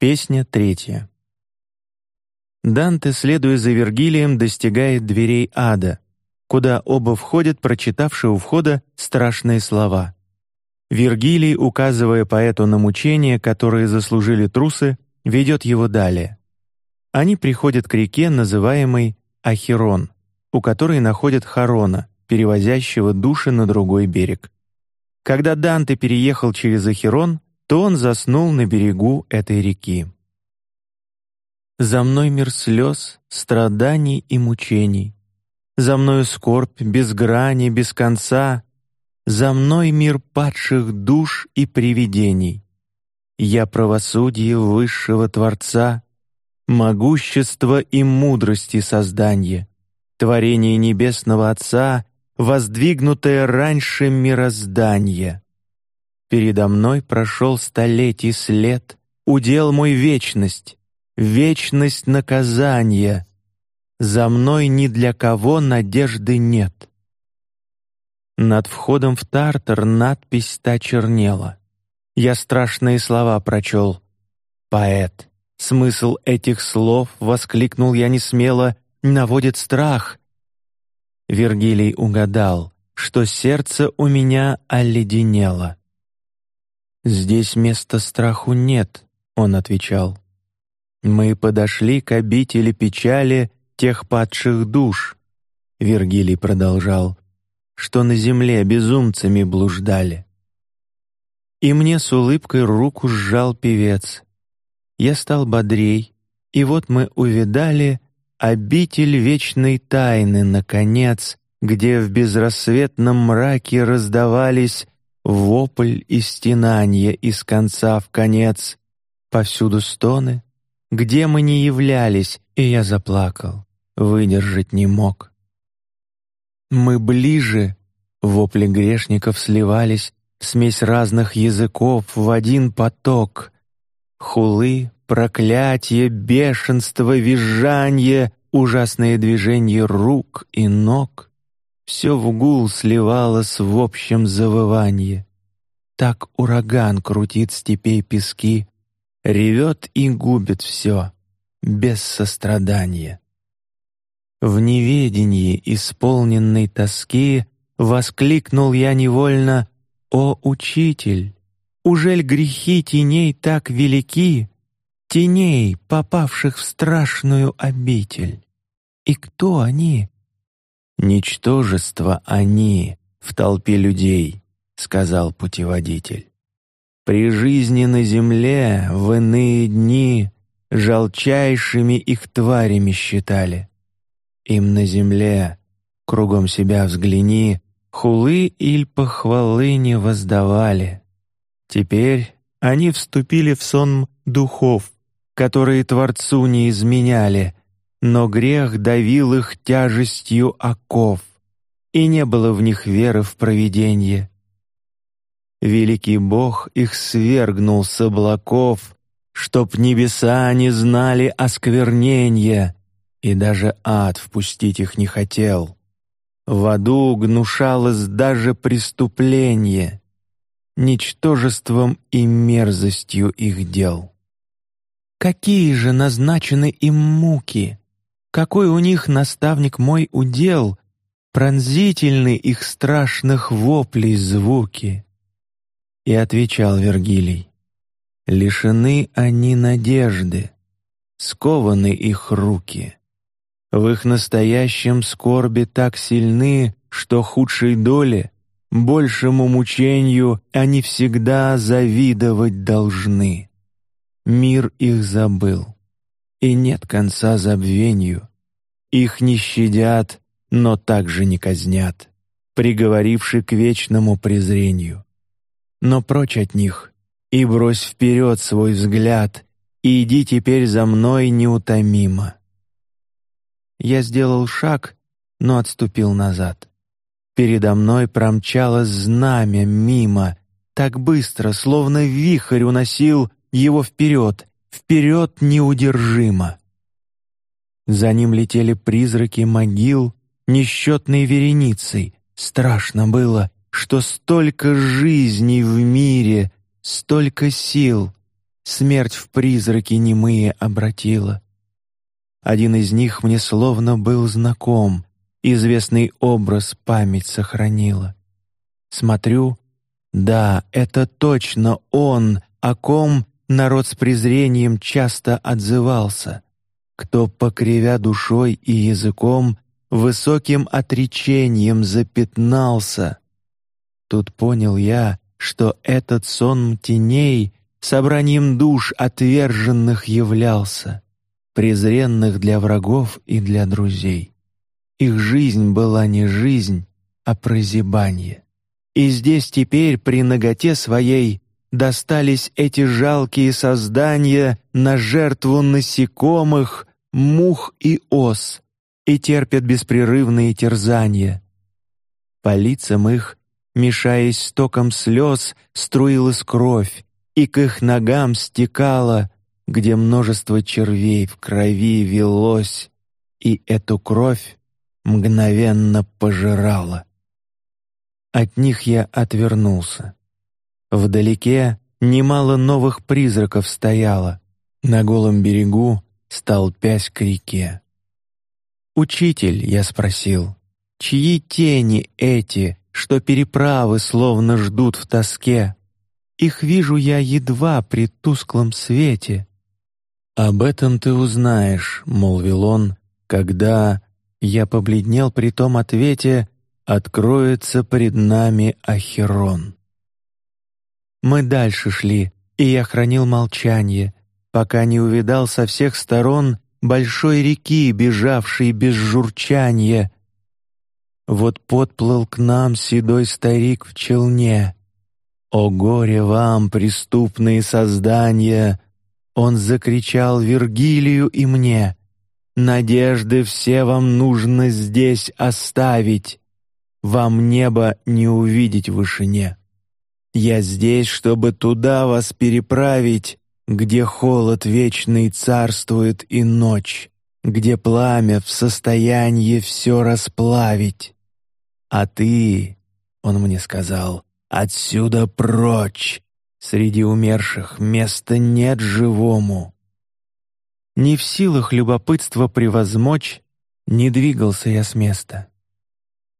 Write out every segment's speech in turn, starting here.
Песня третья. Данте, следуя за Вергилием, достигает дверей ада, куда оба входят, прочитавшие у входа страшные слова. Вергилий, указывая поэту на мучения, которые заслужили трусы, ведет его далее. Они приходят к реке, называемой Ахирон, у которой находят Харона, перевозящего души на другой берег. Когда Данте переехал через Ахирон, то он заснул на берегу этой реки. За мной мир слез, страданий и мучений. За мною скорбь без грани, без конца. За мной мир падших душ и привидений. Я правосудие высшего Творца, могущество и мудрости создания, творение небесного Отца, воздвигнутое раньше мироздания. Передо мной прошел столетий след, удел мой вечность, вечность наказания. За мной ни для кого надежды нет. Над входом в Тартар надпись та чернела. Я страшные слова прочел. Поэт. Смысл этих слов, воскликнул я не смело, наводит страх. Вергилий угадал, что сердце у меня оледенело. Здесь места страху нет, он отвечал. Мы подошли к обители печали тех падших душ. Вергилий продолжал, что на земле безумцами блуждали. И мне с улыбкой руку сжал певец. Я стал бодрей, и вот мы увидали обитель вечной тайны, наконец, где в безрассветном мраке раздавались вопль и стенанье из конца в конец, повсюду стоны, где мы не являлись, и я заплакал, выдержать не мог. Мы ближе, вопли грешников сливались, смесь разных языков в один поток, хулы, проклятие, бешенство, визжанье, ужасные движения рук и ног все в гул сливалось в общем завывании. Так ураган крутит степей пески, ревет и губит все без сострадания. В неведении исполненной тоски воскликнул я невольно: "О учитель, ужель грехи теней так велики, теней, попавших в страшную обитель? И кто они, Ничтожество они в толпе людей, сказал путеводитель. При жизни на земле в иные дни жалчайшими их тварями считали. Им на земле кругом себя взгляни, хулы иль похвалы не воздавали. Теперь они вступили в сон духов, которые Творцу не изменяли, но грех давил их тяжестью оков, и не было в них веры в провидение. Великий Бог их свергнул с облаков, чтоб небеса не знали осквернения, и даже ад впустить их не хотел. В аду гнушалось даже преступление, ничтожеством и мерзостью их дел. Какие же назначены им муки? Какой у них наставник мой удел, пронзительны их страшных воплей звуки. И отвечал Вергилий: лишены они надежды, скованы их руки. В их настоящем скорби так сильны, что худшей доли, большему мучению они всегда завидовать должны. Мир их забыл и нет конца забвению. Их не щадят, но также не казнят, приговоривши к вечному презрению. Но прочь от них и брось вперед свой взгляд, и иди теперь за мной неутомимо. Я сделал шаг, но отступил назад. Передо мной промчалось знамя мимо, так быстро, словно вихрь уносил его вперед, вперед неудержимо. За ним летели призраки могил несчетной вереницей. Страшно было, что столько жизней в мире, столько сил, смерть в призраки немые обратила. Один из них мне словно был знаком, известный образ память сохранила. Смотрю, да, это точно он, о ком народ с презрением часто отзывался, кто покривя душой и языком высоким отречением запятнался. Тут понял я, что этот сон теней собранием душ отверженных являлся, презренных для врагов и для друзей. Их жизнь была не жизнь, а прозябание. И здесь теперь при наготе своей достались эти жалкие создания на жертву насекомых, мух и ос, и терпят беспрерывные терзания. По лицам их, мешаясь с током слез, струилась кровь, и к их ногам стекала, где множество червей в крови велось, и эту кровь мгновенно пожирала. От них я отвернулся. Вдалеке немало новых призраков стояло. На голом берегу, столпясь к реке. Учитель, я спросил, чьи тени эти, что переправы словно ждут в тоске? Их вижу я едва при тусклом свете. Об этом ты узнаешь, молвил он, когда я побледнел при том ответе, откроется пред нами Ахирон. Мы дальше шли, и я хранил молчание, пока не увидал со всех сторон большой реки, бежавшей без журчания. Вот подплыл к нам седой старик в челне. О горе вам, преступные создания! Он закричал Вергилию и мне. Надежды все вам нужно здесь оставить. Вам небо не увидеть в вышине. Я здесь, чтобы туда вас переправить, где холод вечный царствует и ночь, где пламя в состоянии все расплавить. А ты, он мне сказал, отсюда прочь. Среди умерших места нет живому. Не в силах любопытство превозмочь, не двигался я с места.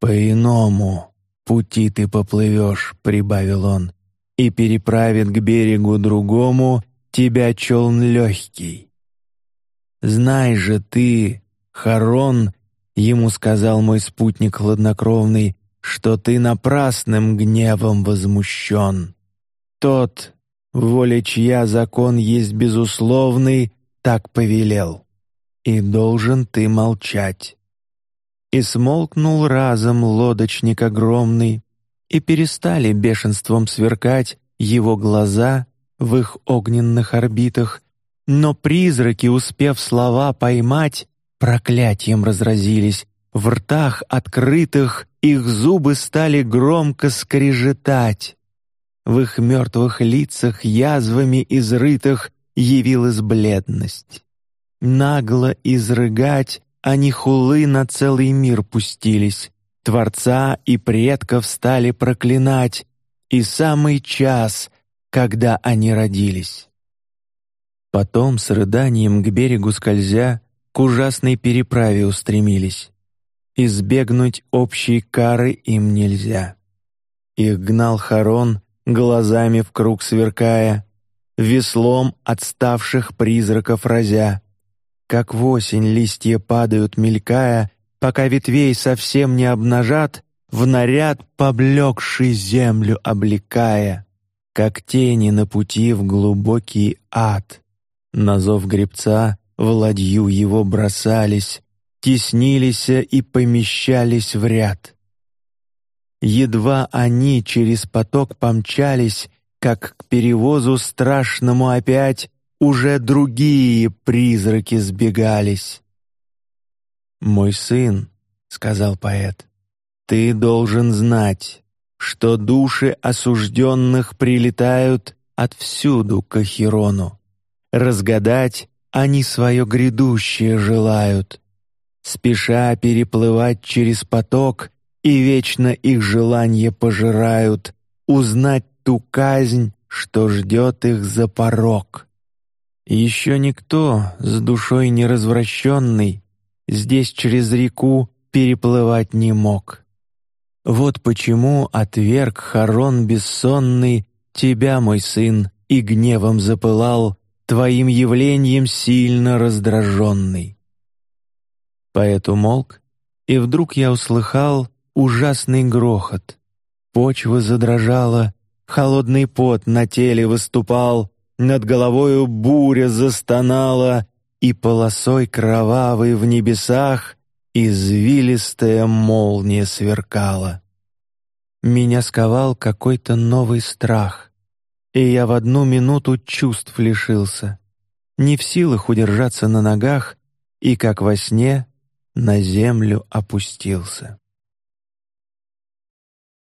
По-иному пути ты поплывешь, прибавил он, и переправит к берегу другому тебя челн легкий. Знай же ты, Харон, ему сказал мой спутник хладнокровный, что ты напрасным гневом возмущен. Тот, воля чья закон есть безусловный, так повелел, и должен ты молчать. И смолкнул разом лодочник огромный, и перестали бешенством сверкать его глаза в их огненных орбитах, но призраки, успев слова поймать, проклятием разразились. В ртах открытых их зубы стали громко скрежетать. В их мертвых лицах язвами изрытых явилась бледность. Нагло изрыгать они хулы на целый мир пустились, Творца и предков стали проклинать, и самый час, когда они родились. Потом с рыданием к берегу скользя, к ужасной переправе устремились. Избегнуть общей кары им нельзя. Их гнал Харон, глазами в круг сверкая, веслом отставших призраков разя как в осень листья падают, мелькая, пока ветвей совсем не обнажат, в наряд поблекший землю облекая, как тени на пути в глубокий ад. На зов гребца в ладью его бросались, теснились и помещались в ряд. Едва они через поток помчались, как к перевозу страшному опять уже другие призраки сбегались. Мой сын, сказал поэт, ты должен знать, что души осужденных прилетают отвсюду к Ахирону. Разгадать они свое грядущее желают, спеша переплывать через поток и вечно их желания пожирают, узнать ту казнь, что ждет их за порог. Еще никто с душой неразвращенный здесь через реку переплывать не мог. Вот почему отверг Харон бессонный тебя, мой сын, и гневом запылал твоим явлением сильно раздраженный. Поэт умолк, и вдруг я услыхал ужасный грохот. Почва задрожала, холодный пот на теле выступал, над головою буря застонала, и полосой кровавой в небесах извилистая молния сверкала. Меня сковал какой-то новый страх, и я в одну минуту чувств лишился, не в силах удержаться на ногах, и как во сне на землю опустился.